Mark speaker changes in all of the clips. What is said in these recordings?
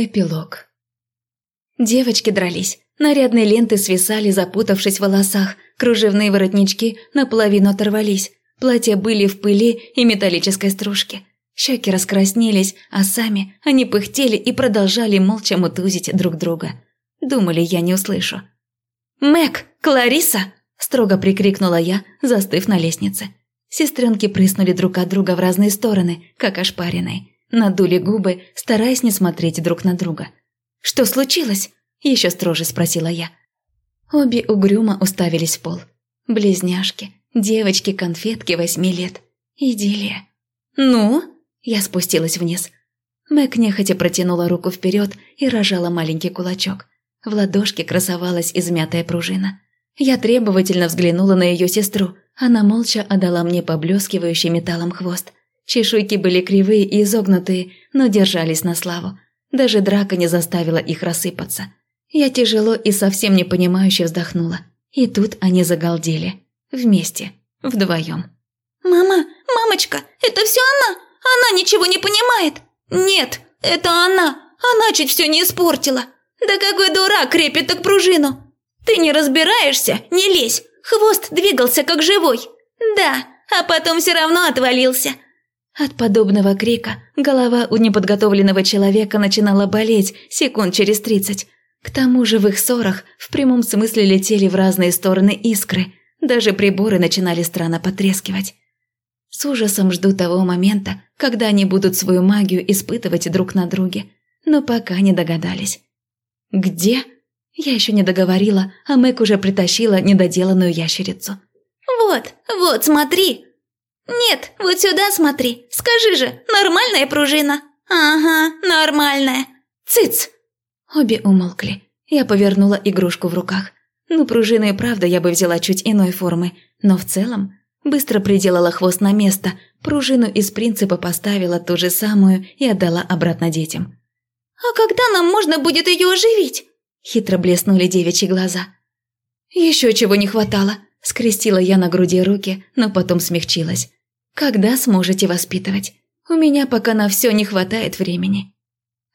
Speaker 1: Эпилог. Девочки дрались. Нарядные ленты свисали, запутавшись в волосах, кружевные воротнички наполовину оторвались, платья были в пыли и металлической стружке. Щеки раскраснелись, а сами они пыхтели и продолжали молча мутузить друг друга. Думали, я не услышу. «Мэг! Клариса!» – строго прикрикнула я, застыв на лестнице. Сестренки прыснули друг от друга в разные стороны, как ошпаренные. Надули губы, стараясь не смотреть друг на друга. «Что случилось?» – еще строже спросила я. Обе угрюмо уставились в пол. Близняшки, девочки-конфетки восьми лет. Идиллия. «Ну?» – я спустилась вниз. Мэг нехотя протянула руку вперед и рожала маленький кулачок. В ладошке красовалась измятая пружина. Я требовательно взглянула на ее сестру. Она молча отдала мне поблескивающий металлом хвост. Чешуйки были кривые и изогнутые, но держались на славу. Даже драка не заставила их рассыпаться. Я тяжело и совсем непонимающе вздохнула. И тут они загалдели. Вместе. Вдвоем.
Speaker 2: «Мама, мамочка, это все она! Она ничего не понимает! Нет, это она! Она чуть все не испортила! Да какой дурак крепит так пружину! Ты не разбираешься? Не лезь! Хвост двигался как живой! Да, а потом все равно отвалился!»
Speaker 1: От подобного крика голова у неподготовленного человека начинала болеть секунд через тридцать. К тому же в их ссорах в прямом смысле летели в разные стороны искры, даже приборы начинали странно потрескивать. С ужасом жду того момента, когда они будут свою магию испытывать друг на друге, но пока не догадались. «Где?» Я еще не договорила, а Мэг уже притащила недоделанную ящерицу.
Speaker 2: «Вот, вот, смотри!» «Нет, вот сюда смотри. Скажи же, нормальная пружина?» «Ага, нормальная. Цыц!»
Speaker 1: Обе умолкли. Я повернула игрушку в руках. Ну, пружина и правда я бы взяла чуть иной формы, но в целом быстро приделала хвост на место, пружину из принципа поставила ту же самую и отдала обратно детям.
Speaker 2: «А когда нам можно будет ее оживить?»
Speaker 1: Хитро блеснули девичьи глаза. «Еще чего не хватало», – скрестила я на груди руки, но потом смягчилась. Когда сможете воспитывать? У меня пока на все не хватает времени.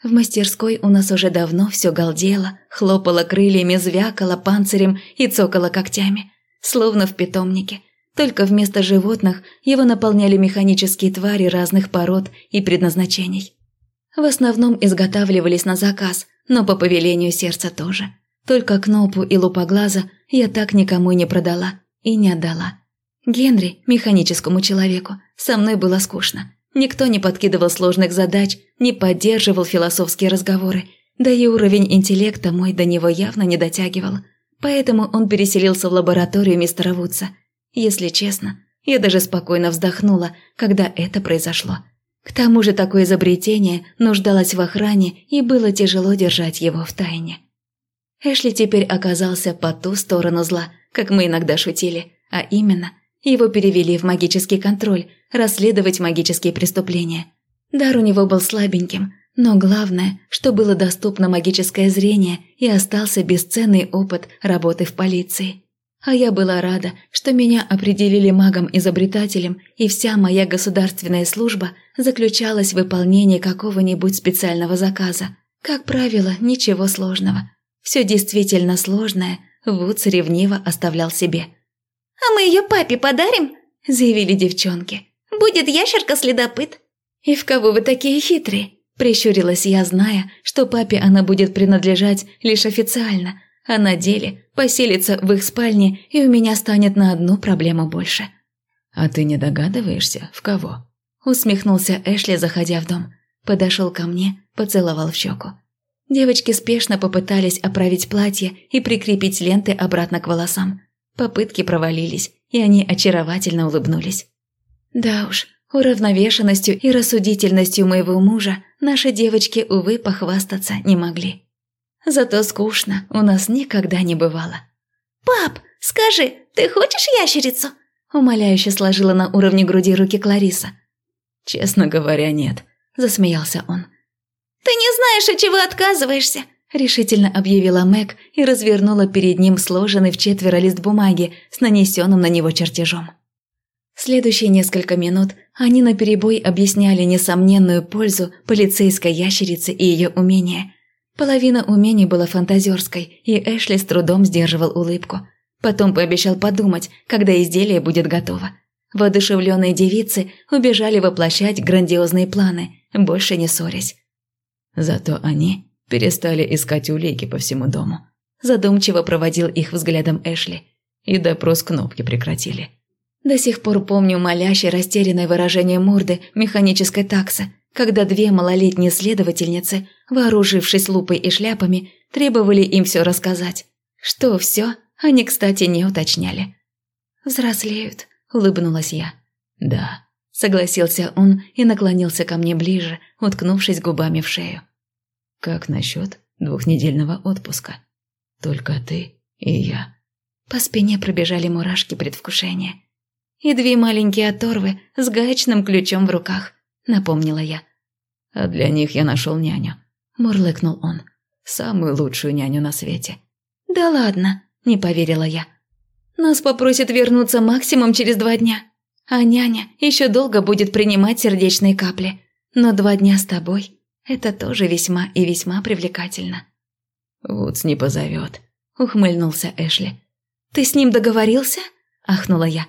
Speaker 1: В мастерской у нас уже давно все галдело, хлопало крыльями, звякало панцирем и цокало когтями, словно в питомнике. Только вместо животных его наполняли механические твари разных пород и предназначений. В основном изготавливались на заказ, но по повелению сердца тоже. Только Кнопу и Лупоглаза я так никому не продала и не отдала. Генри, механическому человеку, со мной было скучно. Никто не подкидывал сложных задач, не поддерживал философские разговоры, да и уровень интеллекта мой до него явно не дотягивал. Поэтому он переселился в лабораторию мистера Вудса. Если честно, я даже спокойно вздохнула, когда это произошло. К тому же такое изобретение нуждалось в охране и было тяжело держать его в тайне. Эшли теперь оказался по ту сторону зла, как мы иногда шутили, а именно – его перевели в магический контроль, расследовать магические преступления. Дар у него был слабеньким, но главное, что было доступно магическое зрение и остался бесценный опыт работы в полиции. А я была рада, что меня определили магом-изобретателем, и вся моя государственная служба заключалась в выполнении какого-нибудь специального заказа. Как правило, ничего сложного. Все действительно сложное Вудс ревниво оставлял себе –
Speaker 2: «А мы ее папе подарим?» – заявили девчонки. «Будет ящерка-следопыт».
Speaker 1: «И в кого вы такие хитрые?» – прищурилась я, зная, что папе она будет принадлежать лишь официально, а на деле поселится в их спальне, и у меня станет на одну проблему больше.
Speaker 3: «А ты не догадываешься, в кого?»
Speaker 1: – усмехнулся Эшли, заходя в дом. Подошел ко мне, поцеловал в щеку. Девочки спешно попытались оправить платье и прикрепить ленты обратно к волосам. Попытки провалились, и они очаровательно улыбнулись. Да уж, уравновешенностью и рассудительностью моего мужа наши девочки, увы, похвастаться не могли. Зато скучно у нас никогда не бывало.
Speaker 2: «Пап, скажи, ты хочешь ящерицу?»
Speaker 1: Умоляюще сложила на уровне груди руки Клариса.
Speaker 3: «Честно говоря, нет», – засмеялся он.
Speaker 2: «Ты не знаешь, от чего отказываешься
Speaker 1: решительно объявила Мэг и развернула перед ним сложенный в четверо лист бумаги с нанесенным на него чертежом. Следующие несколько минут они наперебой объясняли несомненную пользу полицейской ящерицы и ее умения. Половина умений была фантазерской, и Эшли с трудом сдерживал улыбку. Потом пообещал подумать, когда изделие будет готово. Воодушевленные девицы убежали воплощать грандиозные планы, больше не ссорясь.
Speaker 3: Зато они перестали искать улики по всему дому.
Speaker 1: Задумчиво проводил их взглядом Эшли.
Speaker 3: И допрос кнопки прекратили.
Speaker 1: До сих пор помню молящее растерянное выражение морды механической таксы, когда две малолетние следовательницы, вооружившись лупой и шляпами, требовали им все рассказать. Что все, они, кстати, не уточняли. «Взрослеют», – улыбнулась я.
Speaker 3: «Да», –
Speaker 1: согласился он и наклонился ко мне ближе, уткнувшись губами в шею.
Speaker 3: «Как насчет двухнедельного отпуска? Только ты и я».
Speaker 1: По спине пробежали мурашки предвкушения и две маленькие оторвы с гаечным ключом в руках», — напомнила я.
Speaker 3: «А для них я нашел няню», — мурлыкнул он. «Самую лучшую няню на свете».
Speaker 1: «Да ладно», — не поверила я. «Нас попросят вернуться максимум через два дня, а няня еще долго будет принимать сердечные капли. Но два дня с тобой — это тоже весьма и весьма привлекательно».
Speaker 3: «Вудс не позовет», —
Speaker 1: ухмыльнулся Эшли. «Ты с ним договорился?» – ахнула я.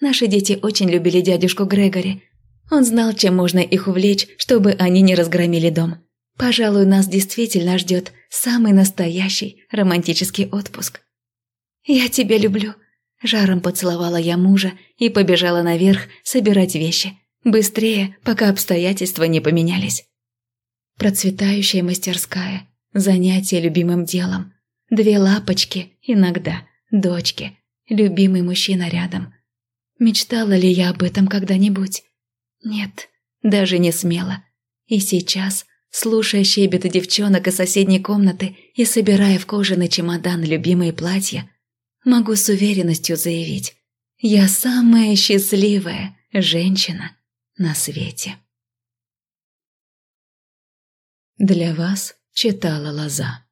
Speaker 1: Наши дети очень любили дядюшку Грегори. Он знал, чем можно их увлечь, чтобы они не разгромили дом. Пожалуй, нас действительно ждет самый настоящий романтический отпуск. «Я тебя люблю», – жаром поцеловала я мужа и побежала наверх собирать вещи. Быстрее, пока обстоятельства не поменялись. Процветающая мастерская, занятие любимым делом, две лапочки, иногда, дочки, любимый мужчина рядом – Мечтала ли я об этом когда-нибудь? Нет, даже не смела. И сейчас, слушая щебет девчонок из соседней комнаты и собирая в кожаный чемодан любимые платья, могу с уверенностью заявить, я самая счастливая женщина на свете.
Speaker 3: Для вас читала Лоза.